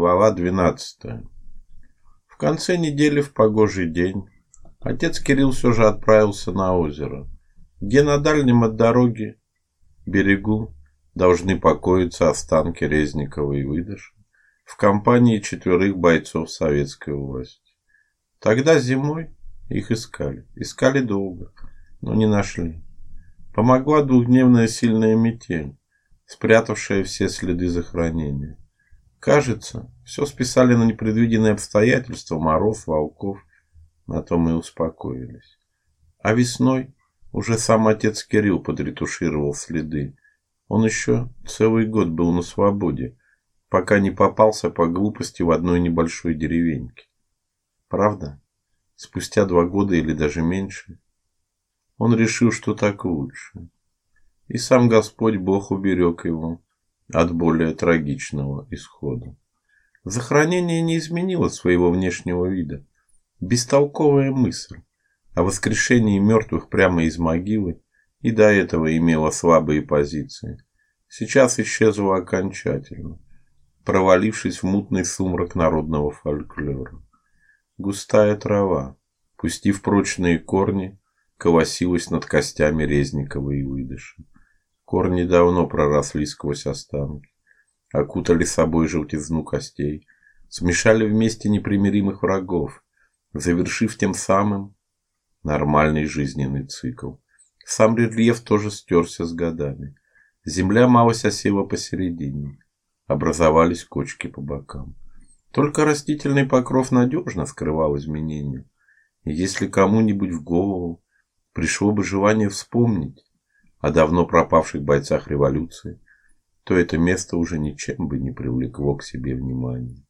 Глава 12. В конце недели в погожий день отец Кирилл все же отправился на озеро, где на дальнем от дороги берегу должны покоиться останки Резникова и Выдыша в компании четверых бойцов советской власти. Тогда зимой их искали. Искали долго, но не нашли. Помогла двухдневная сильная метель, спрятавшая все следы захоронения. Кажется, все списали на непредвиденные обстоятельства, мороз, волков. На том и успокоились. А весной уже сам отец Кирилл подретушировал следы. Он еще целый год был на свободе, пока не попался по глупости в одной небольшой деревеньке. Правда? Спустя два года или даже меньше, он решил, что так лучше. И сам Господь Бог уберег его от более трагичного исхода. Захоронение не изменило своего внешнего вида. Бестолковая мысль о воскрешении мертвых прямо из могилы и до этого имела слабые позиции. Сейчас исчезла окончательно, провалившись в мутный сумрак народного фольклора. Густая трава, пустив прочные корни, колосилась над костями Резникова и Выдыша. Корни давно проросли сквозь останки, окутали собой желтизну костей, смешали вместе непримиримых врагов, завершив тем самым нормальный жизненный цикл. Сам рельеф тоже стерся с годами. Земля малость осела посередине. Образовались кочки по бокам. Только растительный покров надежно скрывал изменения. И если кому-нибудь в голову пришло бы желание вспомнить, о давно пропавших бойцах революции, то это место уже ничем бы не привлекло к себе внимания.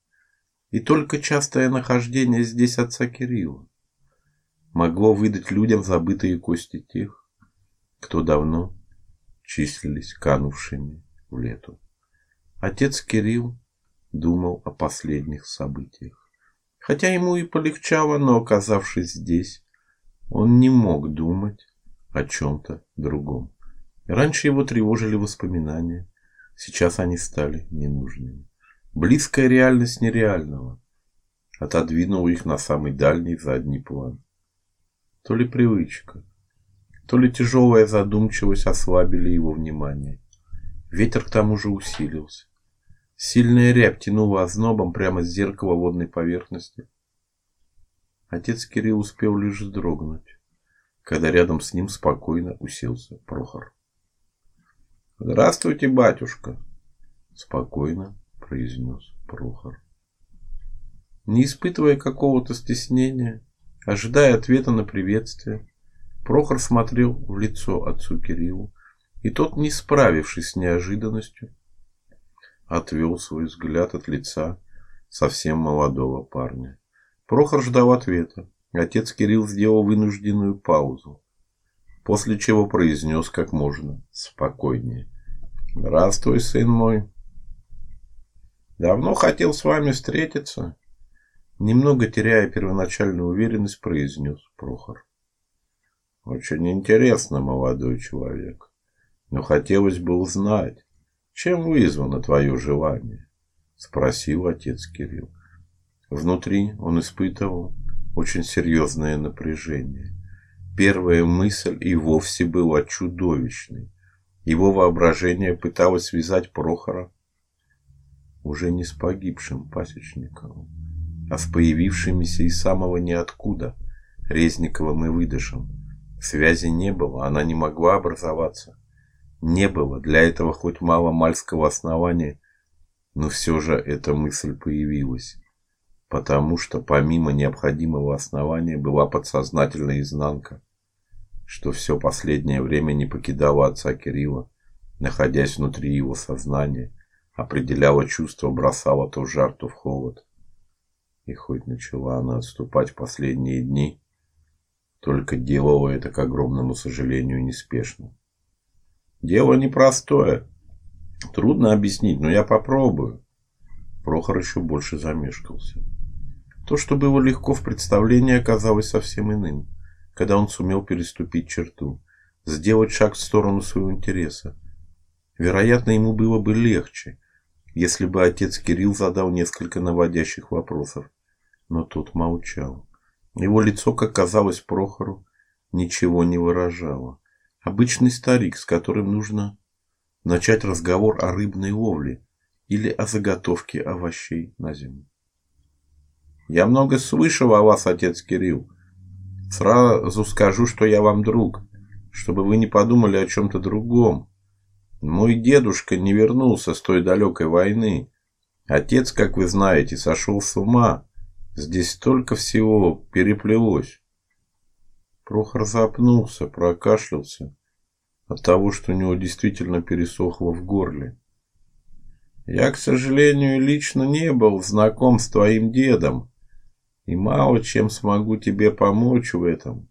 И только частое нахождение здесь отца Кирилла могло выдать людям забытые кости тех, кто давно числились канувшими в лету. Отец Кирилл думал о последних событиях. Хотя ему и полегчало, но оказавшись здесь, он не мог думать о чем то другом. Раньше его тревожили воспоминания, сейчас они стали ненужными. Близкая реальность нереального отодвинула их на самый дальний задний план. То ли привычка, то ли тяжелая задумчивость ослабили его внимание. Ветер к тому же усилился. Сильная рябь тянула ознобом прямо с зеркала водной поверхности. Отец Кирилл успел лишь вздрогнуть, когда рядом с ним спокойно уселся Прохор. Здравствуйте, батюшка, спокойно произнес Прохор. Не испытывая какого-то стеснения, ожидая ответа на приветствие, Прохор смотрел в лицо отцу Кириллу, и тот, не справившись с неожиданностью, отвел свой взгляд от лица совсем молодого парня. Прохор ждал ответа. Отец Кирилл сделал вынужденную паузу, после чего произнес как можно спокойнее: Здравствуй, сын мой. Давно хотел с вами встретиться, немного теряя первоначальную уверенность, произнес Прохор. Очень интересно, молодой человек. Но хотелось бы узнать, чем вызвано твое желание, спросил отец Кирилл. Внутри он испытывал очень серьезное напряжение. Первая мысль и вовсе была чудовищной. Его воображение пыталось связать Прохора уже не с погибшим пасечником, а с появившимися из самого ниоткуда Резниковым и Выдышем. Связи не было, она не могла образоваться. Не было для этого хоть мало мальского основания, но все же эта мысль появилась, потому что помимо необходимого основания была подсознательная изнанка что все последнее время не покидало отца Кирилла, находясь внутри его сознания, определяло чувство, бросало то в жар, то в холод. И хоть начала она отступать в последние дни, только делала это, к огромному сожалению, неспешно. Дело непростое. Трудно объяснить, но я попробую. Прохор еще больше замешкался. То, что было легко в представлении, оказалось совсем иным когда он сумел переступить черту, сделать шаг в сторону своего интереса. Вероятно, ему было бы легче, если бы отец Кирилл задал несколько наводящих вопросов. Но тот молчал. Его лицо, как казалось Прохору, ничего не выражало. Обычный старик, с которым нужно начать разговор о рыбной ловле или о заготовке овощей на зиму. Я много слышал о вас, отец Кирилл. Сразу скажу, что я вам друг, чтобы вы не подумали о чем то другом. Мой дедушка не вернулся с той далекой войны. Отец, как вы знаете, сошел с ума. Здесь столько всего переплелось. Прохор запнулся, прокашлялся от того, что у него действительно пересохло в горле. Я, к сожалению, лично не был знаком с твоим дедом и мало чем смогу тебе помочь в этом.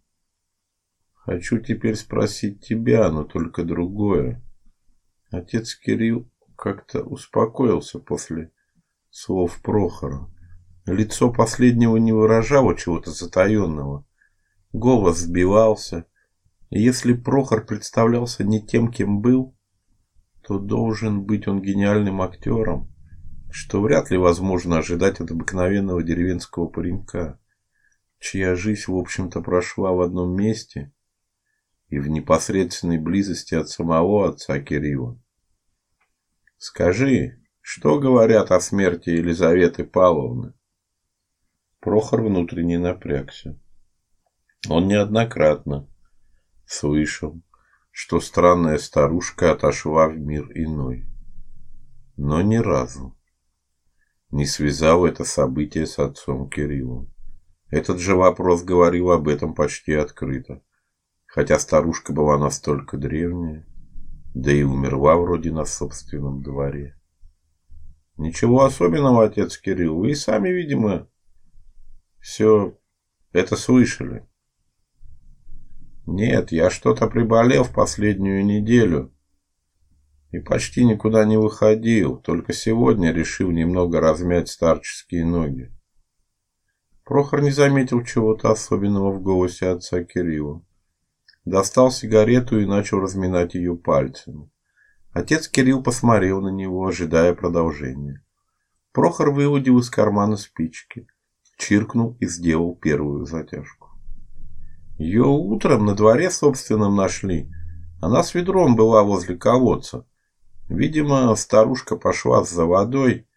Хочу теперь спросить тебя, но только другое. Отец Кирилл как-то успокоился после слов Прохора. Лицо последнего не выражало чего-то затаенного. Голос сбивался. Если Прохор представлялся не тем, кем был, то должен быть он гениальным актером, что вряд ли возможно ожидать от обыкновенного деревенского паренька, чья жизнь, в общем-то, прошла в одном месте и в непосредственной близости от самого отца Кирилла. Скажи, что говорят о смерти Елизаветы Павловны? Прохор внутренне напрягся. Он неоднократно слышал, что странная старушка отошла в мир иной, но ни разу не связал это событие с отцом Кириллом. Этот же вопрос говорил об этом почти открыто хотя старушка была настолько древняя, да и умерла вроде на собственном дворе. Ничего особенного, отец Кирилл, вы и сами, видимо, все это слышали. Нет, я что-то приболел в последнюю неделю и почти никуда не выходил, только сегодня решил немного размять старческие ноги. Прохор не заметил чего-то особенного в голосе отца Кирилла достал сигарету и начал разминать ее пальцами. Отец Кирилл посмотрел на него, ожидая продолжения. Прохор выудил из кармана спички, чиркнул и сделал первую затяжку. Ее утром на дворе собственном нашли. Она с ведром была возле колодца. Видимо, старушка пошла за водой.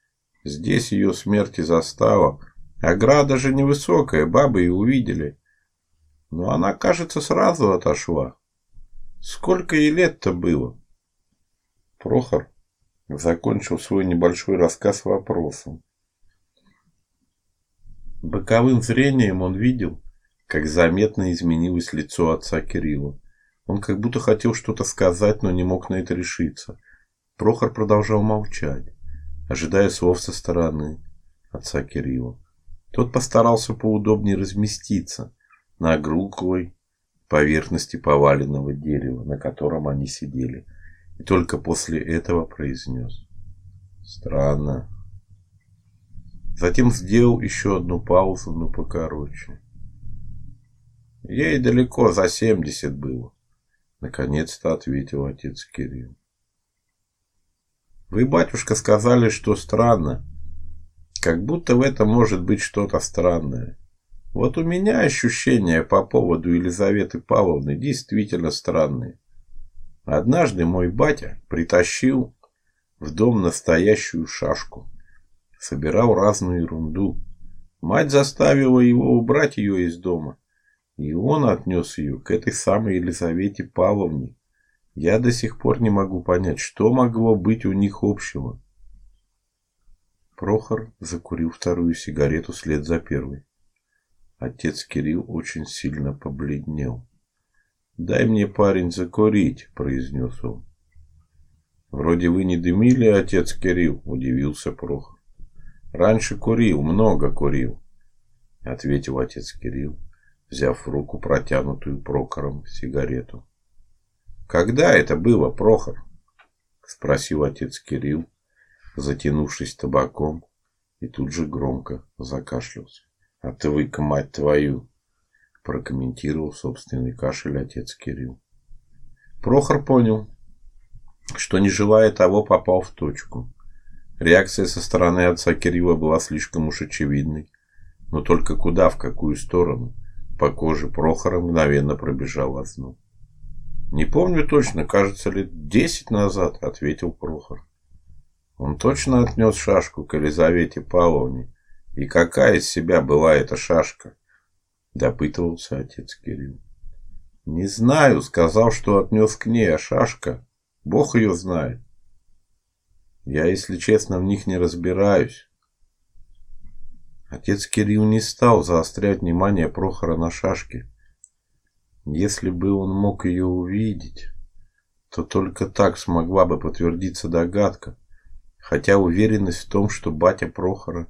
Здесь ее смерть и. Ограда же невысокая, бабы и увидели. Но она, кажется, сразу отошла. Сколько ей лет-то было? Прохор закончил свой небольшой рассказ вопросом. Боковым зрением он видел, как заметно изменилось лицо отца Кирилла. Он как будто хотел что-то сказать, но не мог на это решиться. Прохор продолжал молчать, ожидая слов со стороны отца Кирилла. Тот постарался поудобнее разместиться, на круглой поверхности поваленного дерева, на котором они сидели, и только после этого произнес: "Странно". Затем сделал еще одну паузу, но покороче. Ей далеко за семьдесят было, наконец-то ответил отец Кирилл. Вы, батюшка, сказали, что странно. Как будто в этом может быть что-то странное. Вот у меня ощущения по поводу Елизаветы Павловны действительно странные. Однажды мой батя притащил в дом настоящую шашку. Собирал разную ерунду. Мать заставила его убрать ее из дома. И он отнес ее к этой самой Елизавете Павловне. Я до сих пор не могу понять, что могло быть у них общего. Прохор закурил вторую сигарету вслед за первой. Отец Кирилл очень сильно побледнел. "Дай мне, парень, закурить", произнес он. "Вроде вы не дымили, отец Кирилл", удивился Прохор. "Раньше курил, много курил", ответил отец Кирилл, взяв в руку протянутую Прохором сигарету. "Когда это было, Прохор?" спросил отец Кирилл, затянувшись табаком, и тут же громко закашлялся. Отвык, мать твою, прокомментировал собственный кашель отец Кирилл. Прохор понял, что не желая того, попал в точку. Реакция со стороны отца Кирилла была слишком уж очевидной. Но только куда, в какую сторону? По коже Прохора мгновенно пробежал озноб. Не помню точно, кажется, лет десять назад, ответил Прохор. Он точно отнес шашку к Елизавете Павловне. И какая из себя была эта шашка? допытывался отец Кирилл. Не знаю, сказал, что отнес к ней, а шашка, Бог ее знает. Я, если честно, в них не разбираюсь. Отец Кирилл не стал заострять внимание Прохора на шашке. Если бы он мог ее увидеть, то только так смогла бы подтвердиться догадка, хотя уверенность в том, что батя Прохора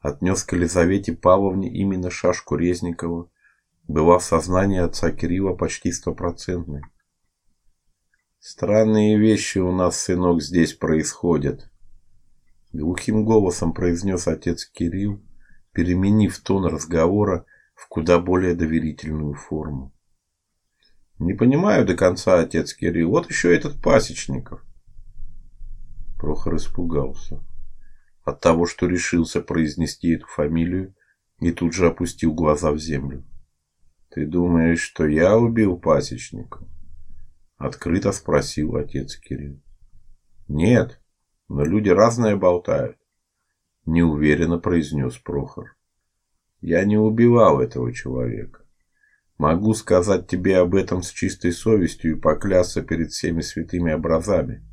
отнес к Елизавете Павловне именно шашку Резникова, была в сознании отца Кирилла почти стопроцентной. Странные вещи у нас, сынок, здесь происходят, глухим голосом произнес отец Кирилл, переменив тон разговора в куда более доверительную форму. Не понимаю до конца, отец Кирилл. Вот еще этот Пасечников. Прохор испугался от того, что решился произнести эту фамилию, и тут же опустил глаза в землю. Ты думаешь, что я убил Пасечника? открыто спросил отец Кирилл. Нет, но люди разные болтают, неуверенно произнес Прохор. Я не убивал этого человека. Могу сказать тебе об этом с чистой совестью и поклясться перед всеми святыми образами.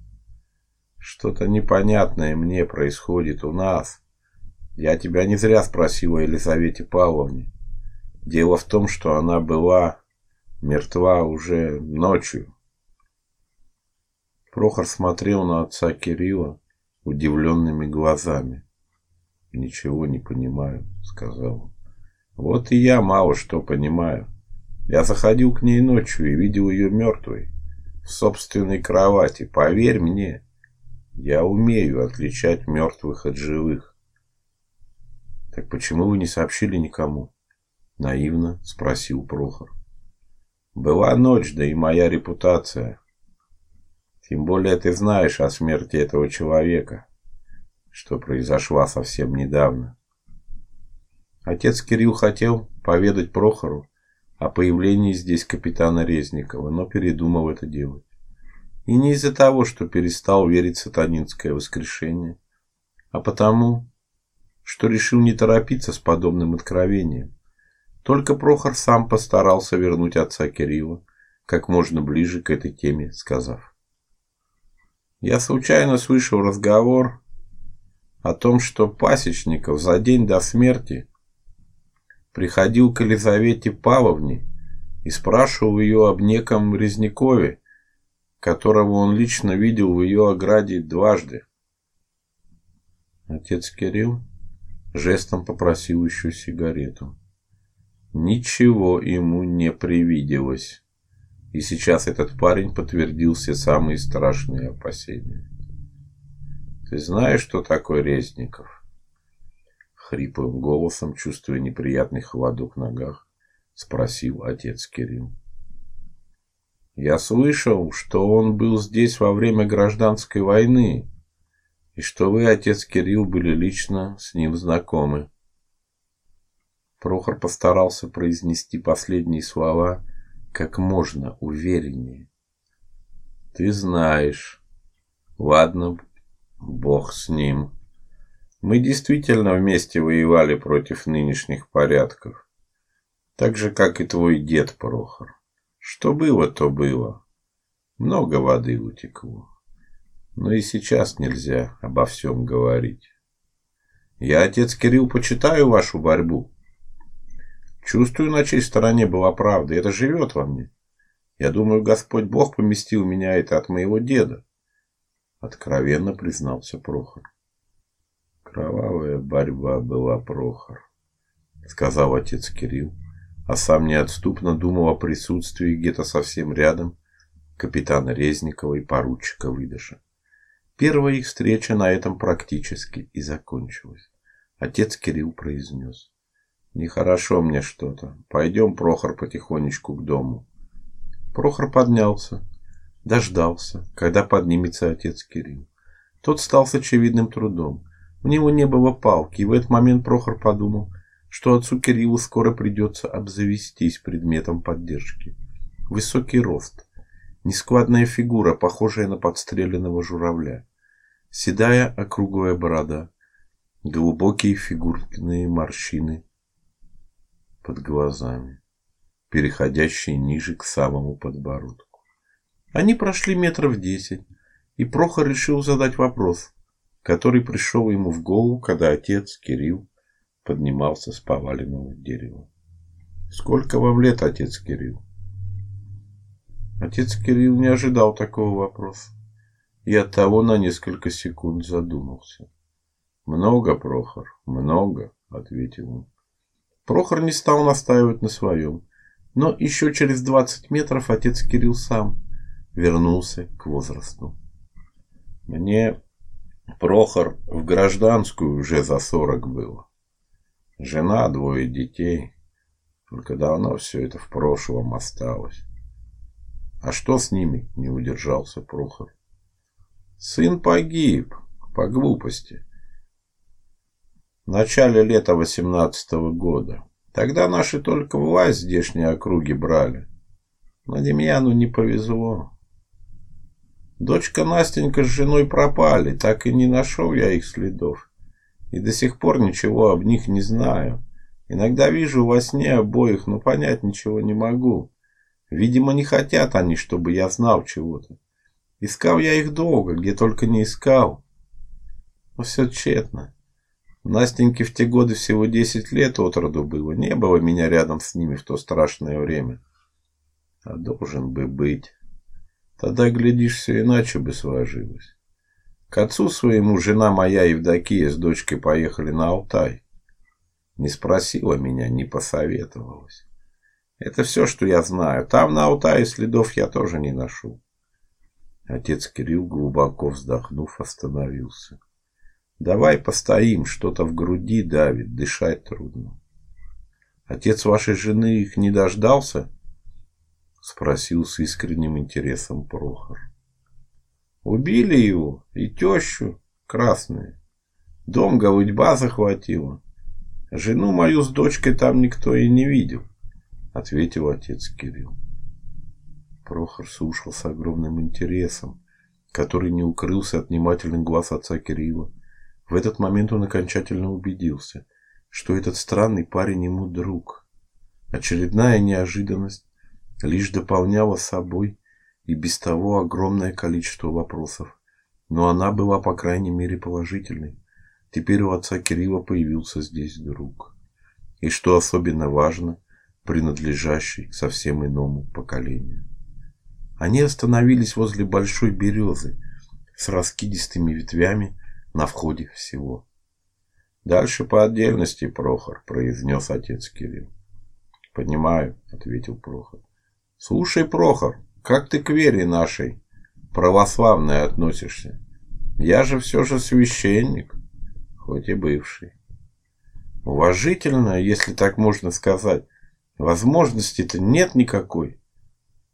Что-то непонятное мне происходит у нас. Я тебя не зря спросил о Елизавете Павловне. Дело в том, что она была мертва уже ночью. Прохор смотрел на отца Кирилла удивленными глазами. Ничего не понимаю, сказал он. Вот и я мало что понимаю. Я заходил к ней ночью и видел ее мертвой в собственной кровати. Поверь мне, я умею отличать мертвых от живых. Так почему вы не сообщили никому? наивно спросил Прохор. Была ночь, да и моя репутация. Тем более ты знаешь о смерти этого человека, что произошла совсем недавно. Отец Кирилл хотел поведать Прохору о появлении здесь капитана Резникова, но передумал это делать. И не из-за того, что перестал верить в сатанинское воскрешение, а потому, что решил не торопиться с подобным откровением. Только Прохор сам постарался вернуть отца Кирилла как можно ближе к этой теме, сказав: "Я случайно слышал разговор о том, что Пасечников за день до смерти приходил к Елизавете Павловне и спрашивал ее об неком Резникове, которого он лично видел в ее ограде дважды. Отец Кирилл жестом попросил еще сигарету. Ничего ему не привиделось. И сейчас этот парень подтвердил все самые страшные опасения. Ты знаешь, что такое Резников? Хриплым голосом, чувствуя неприятный холодок в ногах, спросил отец Кирилл. Я слышал, что он был здесь во время гражданской войны, и что вы, отец Кирилл, были лично с ним знакомы. Прохор постарался произнести последние слова как можно увереннее. Ты знаешь. Ладно, бог с ним. Мы действительно вместе воевали против нынешних порядков, так же как и твой дед Прохор. Что было, то было. Много воды утекло. Но и сейчас нельзя обо всем говорить. Я, отец Кирилл, почитаю вашу борьбу. Чувствую, на чьей стороне была правда, это живет во мне. Я думаю, Господь Бог поместил меня это от моего деда, откровенно признался Прохор. Кровавая борьба была, Прохор, сказал отец Кирилл, а сам неотступно думал о присутствии где-то совсем рядом капитана Резникова и поручика Выдыша. Первая их встреча на этом практически и закончилась. Отец Кирилл произнес. Нехорошо мне что-то. Пойдем, Прохор, потихонечку к дому. Прохор поднялся, дождался, когда поднимется отец Кирилл. Тот стал с очевидным трудом. У него не было палки, и в этот момент Прохор подумал, что отцу Кириллу скоро придется обзавестись предметом поддержки. Высокий рост, нескладная фигура, похожая на подстреленного журавля, седая округлая борода, глубокие фигурные морщины под глазами, переходящие ниже к самому подбородку. Они прошли метров десять, и Прохор решил задать вопрос, который пришел ему в голову, когда отец Кирилл поднимался с поваленного дерева. Сколько вам лет, отец Кирилл? Отец Кирилл не ожидал такого вопроса и оттого на несколько секунд задумался. Много, Прохор, много, ответил он. Прохор не стал настаивать на своем, но еще через двадцать метров отец Кирилл сам вернулся к возрасту. Мне Прохор в гражданскую уже за сорок было. Жена, двое детей. Только давно все это в прошлом осталось. А что с ними? Не удержался Прохор. Сын погиб по глупости. В начале лета восемнадцатого года. Тогда наши только власть здешней округи брали. Но Демьяну не повезло. Дочка Настенька с женой пропали, так и не нашел я их следов. И до сих пор ничего об них не знаю. Иногда вижу во сне обоих, но понять ничего не могу. Видимо, не хотят они, чтобы я знал чего-то. Искал я их долго, где только не искал. Но все тщетно. Настеньке в те годы всего десять лет от роду было. Не было меня рядом с ними в то страшное время. А должен бы быть. Тогда, глядишь, все иначе бы сложилось. К отцу своему жена моя Евдокия с дочкой поехали на Алтай. Не спросила меня, не посоветовалась. Это все, что я знаю. Там на Алтае следов я тоже не ношу. Отец Кирилл, глубоко вздохнув, остановился. Давай постоим, что-то в груди давит, дышать трудно. Отец вашей жены их не дождался? Спросил с искренним интересом Прохор. Убили его и тещу красные. Дом голудьба захватила. Жену мою с дочкой там никто и не видел, ответил отец Кирилл. Прохор слушал с огромным интересом, который не укрылся от внимательных глаз отца Кирилла. В этот момент он окончательно убедился, что этот странный парень ему друг. Очередная неожиданность лишь дополняла собой и без того огромное количество вопросов. Но она была, по крайней мере, положительной. Теперь у отца Кирилла появился здесь друг. И что особенно важно, принадлежащий совсем иному поколению. Они остановились возле большой березы с раскидистыми ветвями на входе в село. Дальше по отдельности, Прохор, произнес отец Кирилл. Понимаю, ответил Прохор. Слушай, Прохор, как ты к вере нашей православной относишься? Я же все же священник, хоть и бывший. Уважительно, если так можно сказать. Возможности-то нет никакой,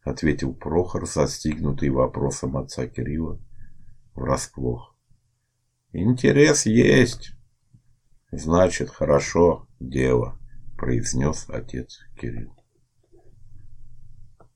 ответил Прохор, застигнутый вопросом отца Кирилла врасплох. Интерес есть. Значит, хорошо дело, произнес отец Кирилл.